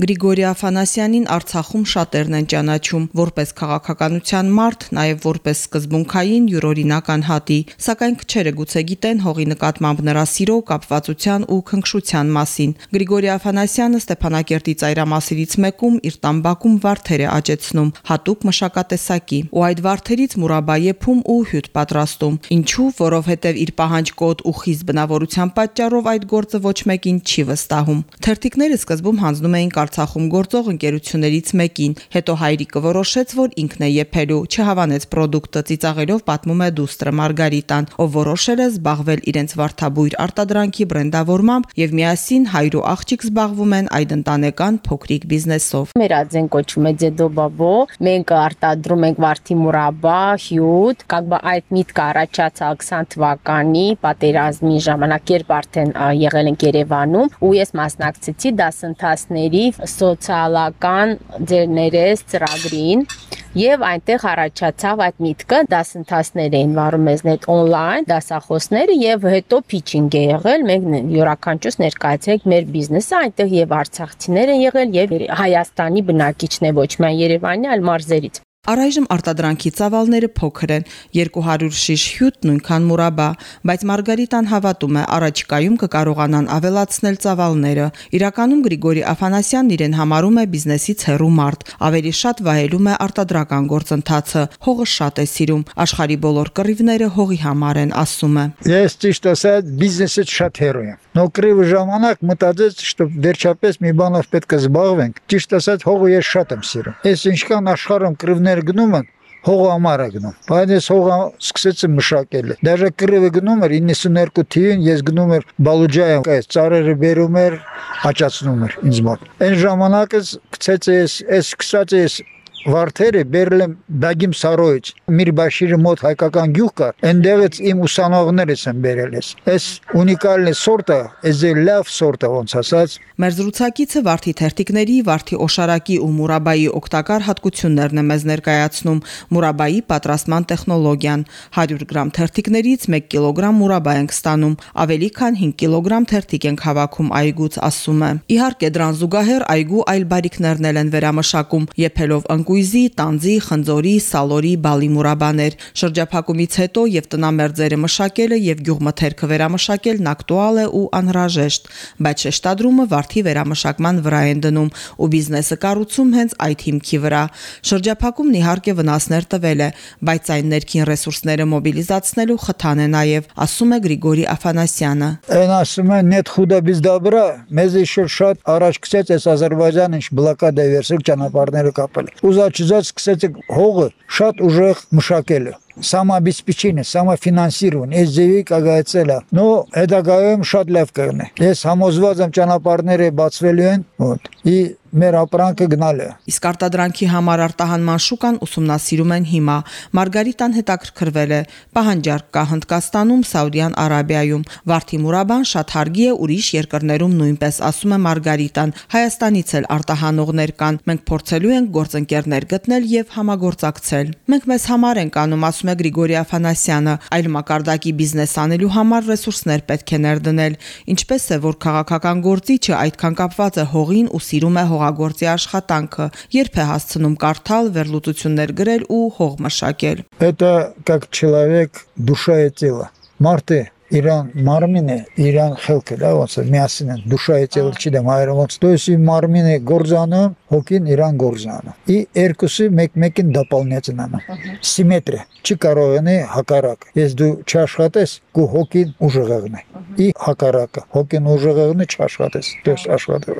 Գրիգորի Աֆանասյանին Արցախում շատերն են ճանաչում որպես քաղաքականության մարդ, նաև որպես սկզբունքային յուրօրինակ անհատի, սակայն քչերը գուցե գիտեն հողի նկատմամբ նրա սիրո, կապվածության ու քնքշության մասին։ Գրիգորի Աֆանասյանը Ստեփանակերտի ծայրամասերից մեկում իր տամբակում վարդեր է աճեցնում, հատուկ մշակատեսակի, ու այդ վարդերից մուրաբա եփում ու հյութ պատրաստում։ Ինչու՞, որովհետև իր պահանջկոտ ու խիստ բնավորության պատճառով այդ գործը ոչ մեկին չի վստահում։ Թերթիկները սկզբում հանձնում էին Արցախում գործող ընկերություններից մեկին։ Հետո հայրիկը որոշեց, որ ինքն է եփելու, չհավանեց ապրանքը ծիծաղելով պատմում է Դուստրը Մարգարիտան, ով որոշել է զբաղվել իրենց վարդաբույր արտադրանքի բրենդավորմամբ եւ միասին հայր ու աղջիկ զբաղվում են այդ ընտանեկան փոքրիկ բիզնեսով։ Մեր ածեն կոչում է Ձեդո Բաբո, մենք արտադրում ենք վարդի մուրաբա, հյութ, կագբա այդ միտքը առաջացա 20 թվականի պատերազմի ժամանակ երբ արդեն եղել ենք Երևանում ու ես մասնակցեցի դասընթացների սոցիալական ձեր ներես ծրագրին եւ այնտեղ առաջացավ այդ միտքը դասընթացներ էին վարում մեզնետ on-line դասախոսները եւ հետո pitching է եղել մենք յուրաքանչյուրս ներկայացրեք մեր բիզնեսը այնտեղ եւ արցախցիներ են եղել եւ Հայաստանի բնակիչներ ոչ միայն Երևանի այլ մարզերից Առայժմ արտադրանքի ծավալները փոքր են՝ 200 շիշ հյութ նույնքան մուրաբա, բայց Մարգարիտան հավատում է, առաջիկայում կկարողանան ավելացնել ծավալները։ Իրականում Գրիգորի Աֆանասյանն իրեն համարում է բիզնեսից հեռու մարդ, ավելի շատ վայելում է արտադրական գործընթացը, հողը շատ է սիրում, աշխարի բոլոր կռիվները հողի համար են, ասում է։ Ես ճիշտ ասած բիզնեսից շատ հեռու եմ։ Նո կռիվի ժամանակ մտածեց, որ վերջապես մի բանով պետք է զբաղվենք։ Ճիշտ ասած հողը ես շատ եմ սիրում։ Ես ինչքան աշխարհում կռիվներ կռիվներ գնում են հողը ամառ է գնում։ Բայց ես հողը սկսեցի մշակել։ Դաժե կռիվը գնում էր 92 թիվին ես գնում էր Բալուջայում, այս ծառերը բերում էր, աճացնում էր ինձ մոտ։ Այն ժամանակից գցեց ես, այս սկսած ես վարդերը բերել եմ Դագիմ Սարոյից Միրբաշիրի մոտ հայկական գյուղ կա այնտեղից իմ ուսանողներս են բերել ես այս ունիկալն է սորտը այս լավ սորտը ոնց ասած մեր զրուցակիցը վարդի թերթիկների վարդի օշարակի ու մուրաբայի օգտակար հատկություններն է մեզ ներկայացնում. Մուրաբայի պատրաստման տեխնոլոգիան 100 գրամ թերթիկներից 1 կիլոգրամ մուրաբա ենք ստանում ավելի քան 5 կիլոգրամ թերթիկ ենք հավաքում այգուց ասում է իհարկե դրան զուգահեռ այգու այլ բարիկներն են վերամշակում եփելով ընկ կույզի, տանձի, խնձորի, սալորի, բալի մուրաբաներ։ Շրջափակումից հետո եւ տնամերձերը մշակելը եւ գյուղմթերքը վերամշակելն ակտուալ է ու անհրաժեշտ, բայց շեշտադրումը վարդի վերամշակման վրա են դնում ու բիզնեսը կառուցում հենց այդ հիմքի վրա։ Շրջափակումն իհարկե վնասներ տվել է, բայց այն ներքին ռեսուրսները մոբիլիզացնելու խթան է նաեւ, ասում է Գրիգորի Աֆանասյանը։ Այն ասում են net խուդա biz добра, մեզ еще շատ առաջ գցեց այս Ադրբեջանը ինչ բլոկադա վերսել ճանապարհները կապել։ Ուզ զաչզած սկսեց հողը շատ ուժեղ մշակելը самообеспечение, самофинансирование, այս ձևի կգայցելա։ Նո հետագայում շատ լավ կգնե։ Ես համոզված եմ ճանապարհները բացվելու են, ոտ։ Ի մեր ապրանքը գնալ է։ Իսկ արտադրանքի համար արտահանման շուկան ուսումնասիրում են հիմա։ Մարգարիտան հետաքրքրվել է։ Պահանջարկ կա Հնդկաստանում, Սաուդյան Արաբիայում։ Վարդի Մուրաբան շատ հարգի է ուրիշ երկրներում նույնպես, ասում է Մարգարիտան։ Հայաստանից էլ արտահանողներ կան։ Մենք փորձելու ենք գործընկերներ գտնել եւ համագործակցել։ Մենք մեզ համար ենք անում, ասում է Գրիգորի Աֆանասյանը։ Այլ մակարդակի բիզնես անելու համար ռեսուրսներ պետք է ներդնել։ Ինչպես է, որ քաղաքական գործիչը այդքան կապված է հողին ու սիրում է հող հողագործի աշխատանքը, երբ է հասցնում կարդալ, վերլուծություններ գրել ու հող մշակել։ Это как человек душа и тело. Марты Իրան մարմինը, Իրան խելքը, դա ոնց է, միասին են, դուշա է ցել չդեմ հայրը ոնց, то есть մարմինը գործանում, հոգին Իրան գործանում։ Ի երկուսը մեկ-մեկին дополнительно։ Սիմետրիա չի կարող ունի հակառակ։ Ես դու չաշխատես, քո հոգին ուժեղագն է։ Ի հակառակը, հոգին ուժեղագն է չաշխատես, то есть աշխատել։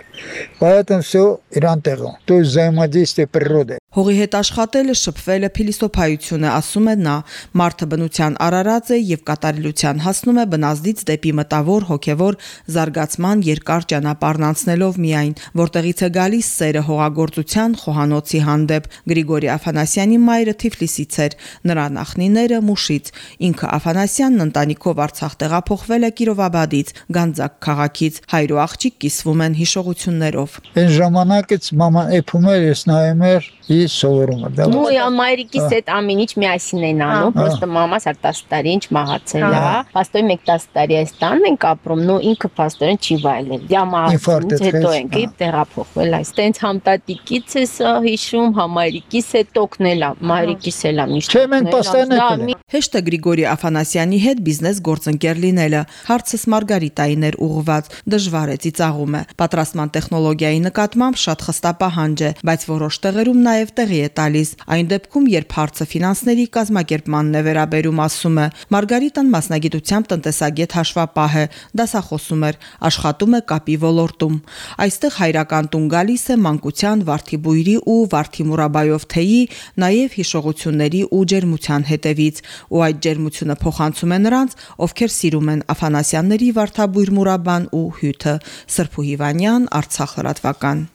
Поэтому все Իրան տեղում։ То есть взаимодействие природы Հողի հետ աշխատելը շփվելը փիլիսոփայություն է, ասում է նա։ Մարդը բնության արարած է եւ կատարելության հասնում է բնազդից դեպի մտավոր հոգեվոր զարգացման երկար ճանապարհն անցնելով միայն, որտեղից է գալիս սերը հող հողագործության խոհանոցի հանդեպ։ Գրիգորի Աֆանասյանի մայրը Թիֆլիսից էր, նրա նախնիները Մուշից։ Ինքը Աֆանասյանն ընտանիքով Արցախ տեղափոխվել է Մահովաբադից, Գանձակ քաղաքից հայր ու աղջիկ կիսվում են հիշողություններով։ Այս ժամանակից մաման էփում էր, ես նայում էր, ես սովորում էր։ Ու մայրիկիս այդ հա։ ամեն ինչ միասին են անում, հա։ պրոստը մամաս հար 10 տարի ինչ մահացել է։ հա։ Պաստորի 1-10 տարի այս տանն ենք ապրում, նո ինքը պաստորեն չի վայելել։ Դա մահացից հետո ենք իբ տեղափոխվել այս։ Տենց համտատիկից էս հիշում, համայրիկիս է տոկնելա, մայրիկիս էլա միշտ։ Չէ, մենք պաստորեն ենք։ Հեշտ է Գրիգորի Աֆանասյանի հետ բիզնես գործընկեր լինելը։ Հարց Հարցս Մարգարիտային էր ուղղված, դժվար է ծիծաղում է։ Պատրաստման տեխնոլոգիայի նկատմամբ շատ խստապահանջ է, բայց որոշ տեղերում նաև տեղի է տալիս։ Այն դեպքում, երբ հարցը ֆինանսների կազմակերպմանն է վերաբերում, ասում է, Մարգարիտան մասնագիտությամբ տնտեսագետ հաշվապահ է, դասախոսում էր, աշխատում է կապի ոլորտում։ Այստեղ հայրական տուն գալիս է մանկության Վարդիբույրի ու Վարդի Մուրաբայով թեյի, նաև հիշողությունների ու ջերմության հետևից ու այդ ջերմությունը փոխանցում է նրանց, ովքեր սիրում են Աֆանասյանների Վարդաբույր Մուրաբան ու հյութը։ Սրփու Հիվանյան, Արցախ լրատվական։